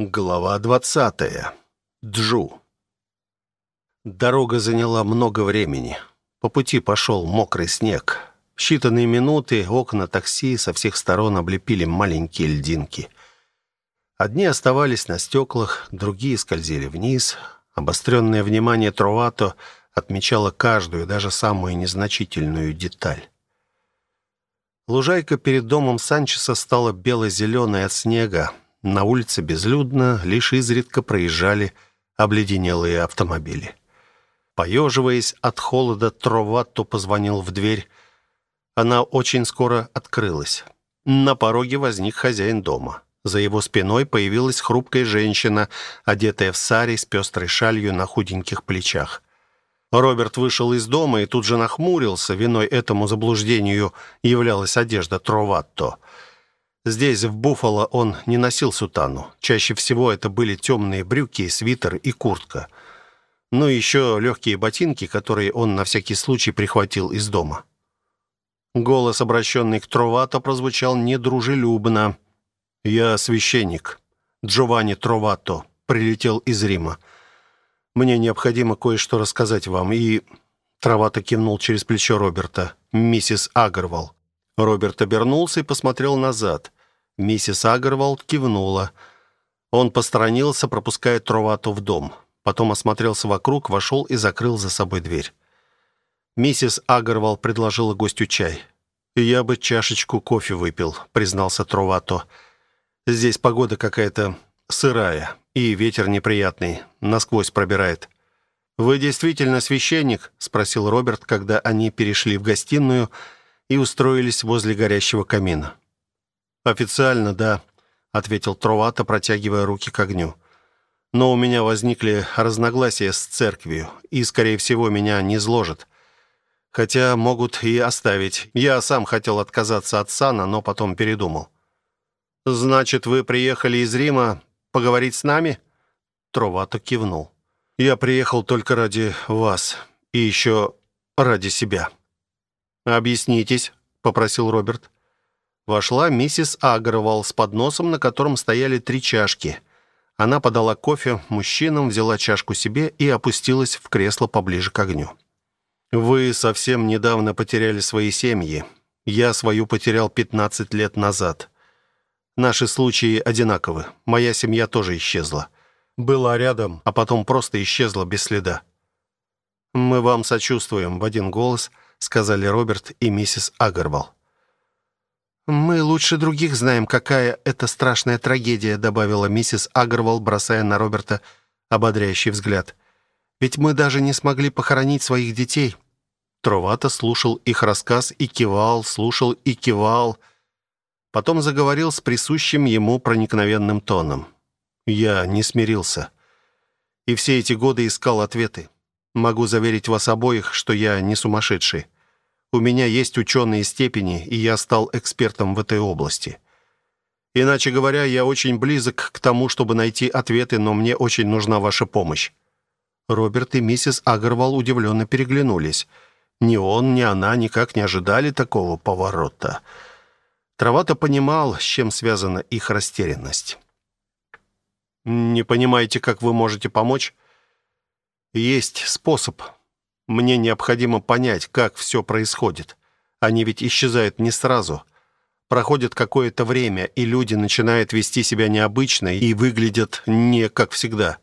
Глава двадцатая. Джу. Дорога заняла много времени. По пути пошел мокрый снег. В считанные минуты окна такси со всех сторон облепили маленькие льдинки. Одни оставались на стеклах, другие скользили вниз. Обостренное внимание Тровато отмечало каждую, даже самую незначительную деталь. Лужайка перед домом Санчеса стала бело-зеленой от снега, на улице безлюдно, лишь изредка проезжали обледенелые автомобили. Поеживаясь от холода, Троватто позвонил в дверь. Она очень скоро открылась. На пороге возник хозяин дома. За его спиной появилась хрупкая женщина, одетая в саре с пестрой шалью на худеньких плечах. Роберт вышел из дома и тут же нахмурился. Виной этому заблуждению являлась одежда Троватто — Здесь, в Буффало, он не носил сутану. Чаще всего это были темные брюки, свитер и куртка. Ну и еще легкие ботинки, которые он на всякий случай прихватил из дома. Голос, обращенный к Тровато, прозвучал недружелюбно. «Я священник. Джованни Тровато. Прилетел из Рима. Мне необходимо кое-что рассказать вам». И Тровато кивнул через плечо Роберта. «Миссис Агервал». Роберт обернулся и посмотрел назад. Миссис Агервалд кивнула. Он посторонился, пропуская Тровату в дом. Потом осмотрелся вокруг, вошел и закрыл за собой дверь. Миссис Агервал предложила гостю чай. «Я бы чашечку кофе выпил», — признался Тровато. «Здесь погода какая-то сырая, и ветер неприятный, насквозь пробирает». «Вы действительно священник?» — спросил Роберт, когда они перешли в гостиную и устроились возле горящего камина. «Официально, да», — ответил Тровато, протягивая руки к огню. «Но у меня возникли разногласия с церковью, и, скорее всего, меня не зложат. Хотя могут и оставить. Я сам хотел отказаться от сана, но потом передумал». «Значит, вы приехали из Рима поговорить с нами?» Тровато кивнул. «Я приехал только ради вас и еще ради себя». «Объяснитесь», — попросил Роберт. Вошла миссис Агровал с подносом, на котором стояли три чашки. Она подала кофе мужчинам, взяла чашку себе и опустилась в кресло поближе к огню. «Вы совсем недавно потеряли свои семьи. Я свою потерял 15 лет назад. Наши случаи одинаковы. Моя семья тоже исчезла. Была рядом, а потом просто исчезла без следа». «Мы вам сочувствуем», — в один голос сказали Роберт и миссис Агервал. «Мы лучше других знаем, какая это страшная трагедия», добавила миссис Агервал, бросая на Роберта ободряющий взгляд. «Ведь мы даже не смогли похоронить своих детей». Тровато слушал их рассказ и кивал, слушал и кивал. Потом заговорил с присущим ему проникновенным тоном. «Я не смирился. И все эти годы искал ответы. Могу заверить вас обоих, что я не сумасшедший. У меня есть ученые степени, и я стал экспертом в этой области. Иначе говоря, я очень близок к тому, чтобы найти ответы, но мне очень нужна ваша помощь». Роберт и миссис Агервал удивленно переглянулись. Ни он, ни она никак не ожидали такого поворота. Травато понимал, с чем связана их растерянность. «Не понимаете, как вы можете помочь?» «Есть способ. Мне необходимо понять, как все происходит. Они ведь исчезают не сразу. Проходит какое-то время, и люди начинают вести себя необычно и выглядят не как всегда.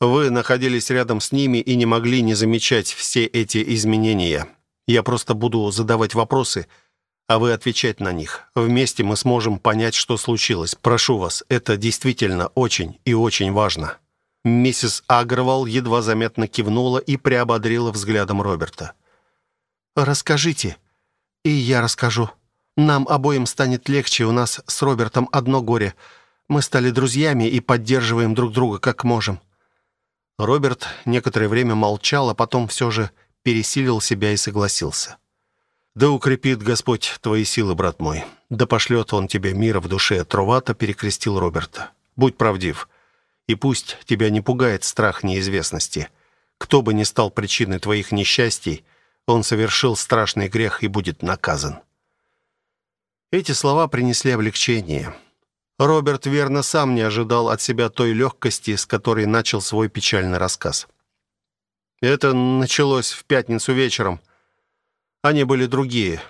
Вы находились рядом с ними и не могли не замечать все эти изменения. Я просто буду задавать вопросы, а вы отвечать на них. Вместе мы сможем понять, что случилось. Прошу вас, это действительно очень и очень важно. Миссис Агровал едва заметно кивнула и приободрила взглядом Роберта. «Расскажите, и я расскажу. Нам обоим станет легче, у нас с Робертом одно горе. Мы стали друзьями и поддерживаем друг друга как можем». Роберт некоторое время молчал, а потом все же пересилил себя и согласился. «Да укрепит Господь твои силы, брат мой. Да пошлет Он тебе мира в душе», — Тровато перекрестил Роберта. «Будь правдив. И пусть тебя не пугает страх неизвестности. Кто бы ни стал причиной твоих несчастий, он совершил страшный грех и будет наказан». Эти слова принесли облегчение. Роберт верно сам не ожидал от себя той легкости, с которой начал свой печальный рассказ. Это началось в пятницу вечером. Они были другие.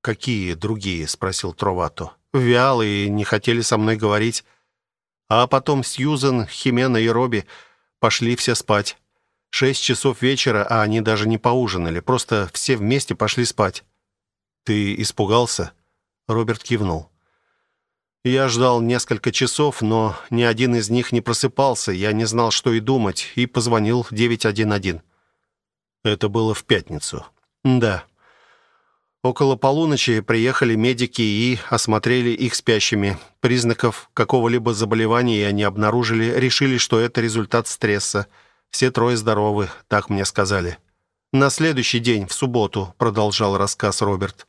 «Какие другие?» — спросил Тровато. «Вялые, не хотели со мной говорить. А потом Сьюзен, Химена и Робби пошли все спать. Шесть часов вечера, а они даже не поужинали. Просто все вместе пошли спать». «Ты испугался?» Роберт кивнул. Я ждал несколько часов, но ни один из них не просыпался. Я не знал, что и думать, и позвонил в 911. Это было в пятницу. Да. Около полуночи приехали медики и осмотрели их спящими. Признаков какого-либо заболевания они обнаружили, решили, что это результат стресса. Все трое здоровы, так мне сказали. На следующий день, в субботу, продолжал рассказ Роберт,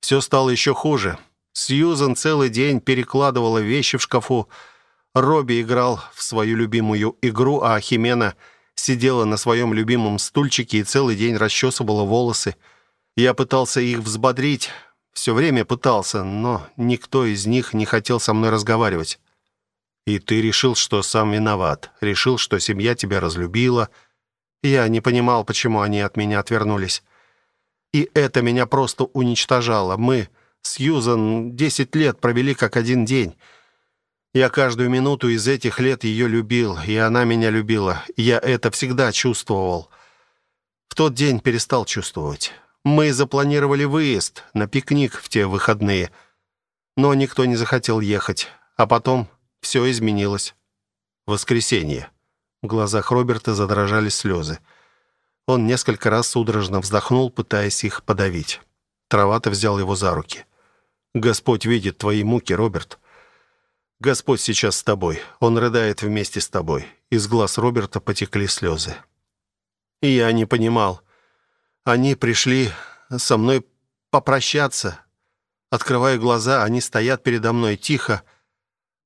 все стало еще хуже. Сьюзан целый день перекладывала вещи в шкафу. Робби играл в свою любимую игру, а Химена сидела на своем любимом стульчике и целый день расчесывала волосы. Я пытался их взбодрить, все время пытался, но никто из них не хотел со мной разговаривать. И ты решил, что сам виноват, решил, что семья тебя разлюбила. Я не понимал, почему они от меня отвернулись. И это меня просто уничтожало. Мы Сьюзан десять лет провели как один день. Я каждую минуту из этих лет ее любил, и она меня любила. Я это всегда чувствовал. В тот день перестал чувствовать. Мы запланировали выезд на пикник в те выходные, но никто не захотел ехать. А потом все изменилось. Воскресенье. В глазах Роберта задрожали слезы. Он несколько раз судорожно вздохнул, пытаясь их подавить. Травата взял его за руки. Господь видит твои муки, Роберт. Господь сейчас с тобой. Он рыдает вместе с тобой. Из глаз Роберта потекли слезы. И я не понимал. Они пришли со мной попрощаться. Открываю глаза, они стоят передо мной тихо.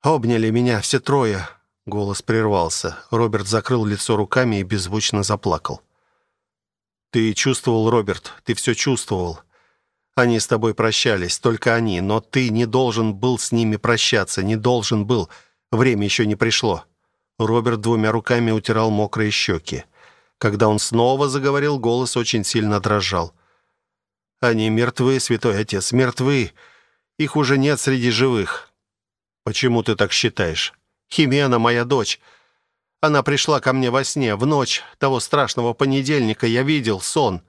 Обняли меня все трое. Голос прервался. Роберт закрыл лицо руками и беззвучно заплакал. Ты чувствовал, Роберт, ты все чувствовал. Они с тобой прощались, только они, но ты не должен был с ними прощаться, не должен был. Время еще не пришло». Роберт двумя руками утирал мокрые щеки. Когда он снова заговорил, голос очень сильно дрожал. «Они мертвы, святой отец, мертвы. Их уже нет среди живых». «Почему ты так считаешь?» «Химена, моя дочь. Она пришла ко мне во сне, в ночь того страшного понедельника. Я видел сон».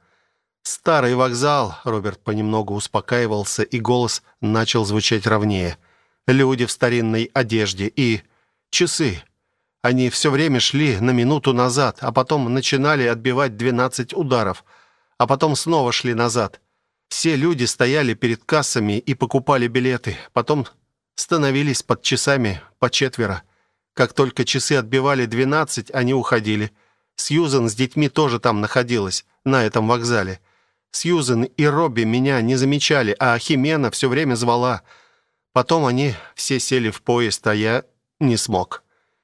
«Старый вокзал», — Роберт понемногу успокаивался, и голос начал звучать ровнее. «Люди в старинной одежде и часы. Они все время шли на минуту назад, а потом начинали отбивать двенадцать ударов, а потом снова шли назад. Все люди стояли перед кассами и покупали билеты, потом становились под часами по четверо. Как только часы отбивали двенадцать, они уходили. Сьюзен с детьми тоже там находилась, на этом вокзале. Сьюзен и Робби меня не замечали, а Химена все время звала. Потом они все сели в поезд, а я не смог.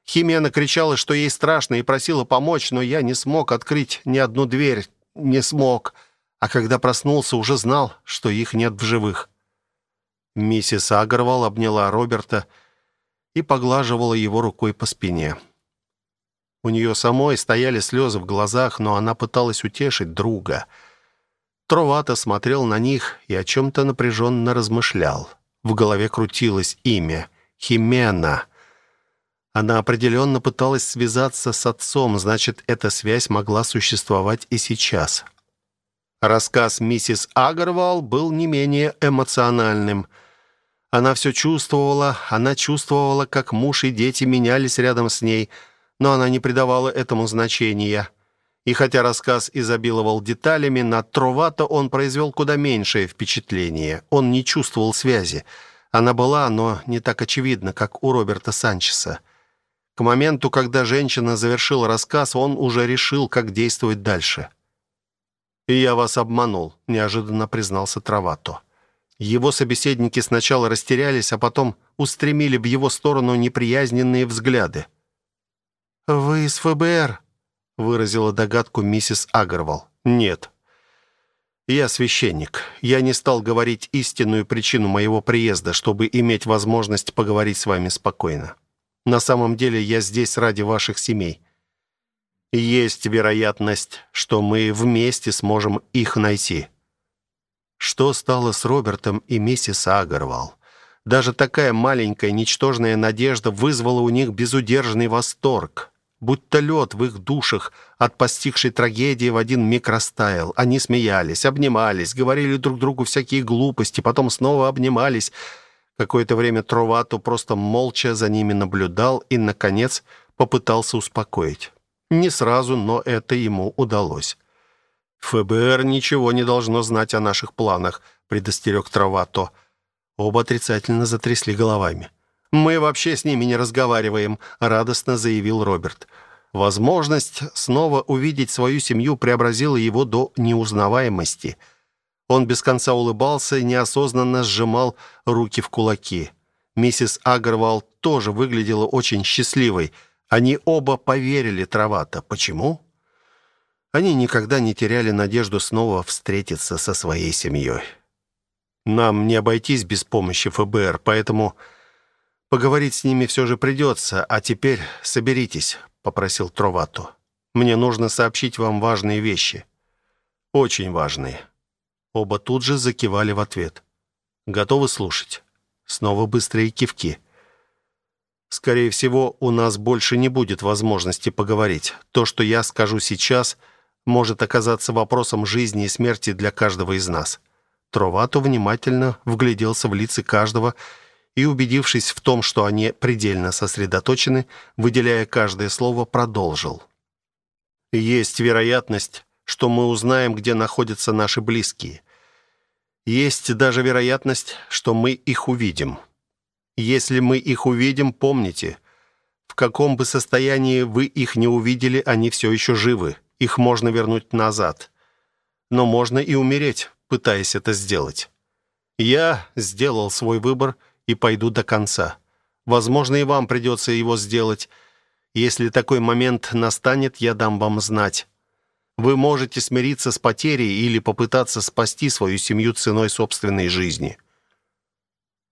Химена кричала, что ей страшно, и просила помочь, но я не смог открыть ни одну дверь. Не смог. А когда проснулся, уже знал, что их нет в живых. Миссис Агервал обняла Роберта и поглаживала его рукой по спине. У нее самой стояли слезы в глазах, но она пыталась утешить друга — Тровато смотрел на них и о чем-то напряженно размышлял. В голове крутилось имя — Химена. Она определенно пыталась связаться с отцом, значит, эта связь могла существовать и сейчас. Рассказ миссис Агарвал был не менее эмоциональным. Она все чувствовала, она чувствовала, как муж и дети менялись рядом с ней, но она не придавала этому значения. И хотя рассказ изобиловал деталями, на Тровато он произвел куда меньшее впечатление. Он не чувствовал связи. Она была, но не так очевидна, как у Роберта Санчеса. К моменту, когда женщина завершила рассказ, он уже решил, как действовать дальше. «И я вас обманул», — неожиданно признался Тровато. Его собеседники сначала растерялись, а потом устремили в его сторону неприязненные взгляды. «Вы из ФБР?» выразила догадку миссис Агервал. «Нет». Я священник. Я не стал говорить истинную причину моего приезда, чтобы иметь возможность поговорить с вами спокойно. На самом деле я здесь ради ваших семей. Есть вероятность, что мы вместе сможем их найти. Что стало с Робертом и миссис Агарвал? Даже такая маленькая, ничтожная надежда вызвала у них безудержный восторг. Будто лед в их душах от постигшей трагедии в один миг растаял. Они смеялись, обнимались, говорили друг другу всякие глупости, потом снова обнимались. Какое-то время Тровато просто молча за ними наблюдал и, наконец, попытался успокоить. Не сразу, но это ему удалось. «ФБР ничего не должно знать о наших планах», — предостерег Тровато. Оба отрицательно затрясли головами. «Мы вообще с ними не разговариваем», — радостно заявил Роберт. Возможность снова увидеть свою семью преобразила его до неузнаваемости. Он без конца улыбался и неосознанно сжимал руки в кулаки. Миссис Агервал тоже выглядела очень счастливой. Они оба поверили Травата. Почему? Они никогда не теряли надежду снова встретиться со своей семьей. Нам не обойтись без помощи ФБР, поэтому Поговорить с ними все же придется, а теперь соберитесь», — попросил Тровато. «Мне нужно сообщить вам важные вещи. Очень важные». Оба тут же закивали в ответ. «Готовы слушать?» Снова быстрые кивки. «Скорее всего, у нас больше не будет возможности поговорить. То, что я скажу сейчас, может оказаться вопросом жизни и смерти для каждого из нас». Тровато внимательно вгляделся в лица каждого и, убедившись в том, что они предельно сосредоточены, выделяя каждое слово, продолжил. «Есть вероятность, что мы узнаем, где находятся наши близкие. Есть даже вероятность, что мы их увидим. Если мы их увидим, помните, в каком бы состоянии вы их не увидели, они все еще живы. Их можно вернуть назад. Но можно и умереть, пытаясь это сделать. Я сделал свой выбор — и пойду до конца. Возможно, и вам придется его сделать. Если такой момент настанет, я дам вам знать. Вы можете смириться с потерей или попытаться спасти свою семью ценой собственной жизни».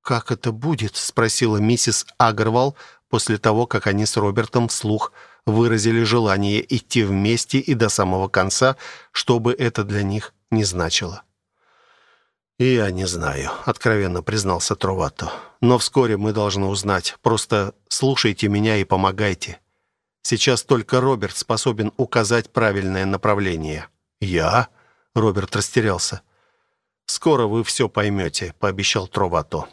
«Как это будет?» — спросила миссис Агервал после того, как они с Робертом вслух выразили желание идти вместе и до самого конца, что бы это для них не значило. «Я не знаю», — откровенно признался Тровато. «Но вскоре мы должны узнать. Просто слушайте меня и помогайте. Сейчас только Роберт способен указать правильное направление». «Я?» — Роберт растерялся. «Скоро вы все поймете», — пообещал Тровато.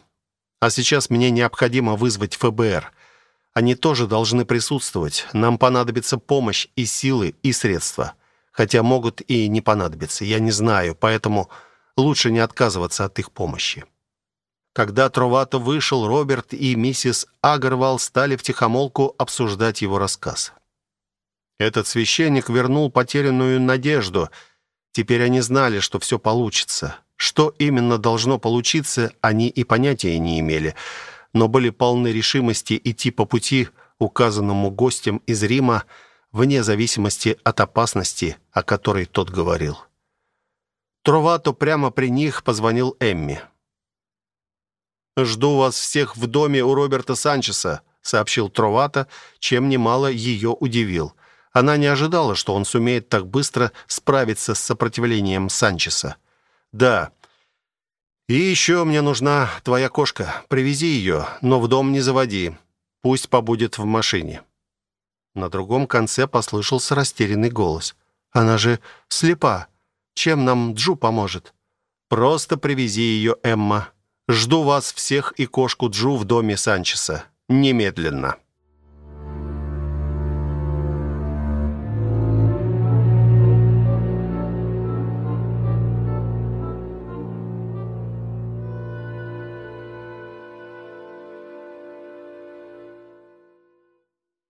«А сейчас мне необходимо вызвать ФБР. Они тоже должны присутствовать. Нам понадобится помощь и силы, и средства. Хотя могут и не понадобиться, я не знаю, поэтому...» лучше не отказываться от их помощи. Когда Тровато вышел, Роберт и миссис Агарвал стали втихомолку обсуждать его рассказ. Этот священник вернул потерянную надежду. Теперь они знали, что все получится. Что именно должно получиться, они и понятия не имели, но были полны решимости идти по пути, указанному гостем из Рима, вне зависимости от опасности, о которой тот говорил. Тровато прямо при них позвонил Эмми. «Жду вас всех в доме у Роберта Санчеса», — сообщил Тровато, чем немало ее удивил. Она не ожидала, что он сумеет так быстро справиться с сопротивлением Санчеса. «Да. И еще мне нужна твоя кошка. Привези ее, но в дом не заводи. Пусть побудет в машине». На другом конце послышался растерянный голос. «Она же слепа». Чем нам Джу поможет? Просто привези ее, Эмма. Жду вас всех и кошку Джу в доме Санчеса. Немедленно.